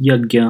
यज्ञ।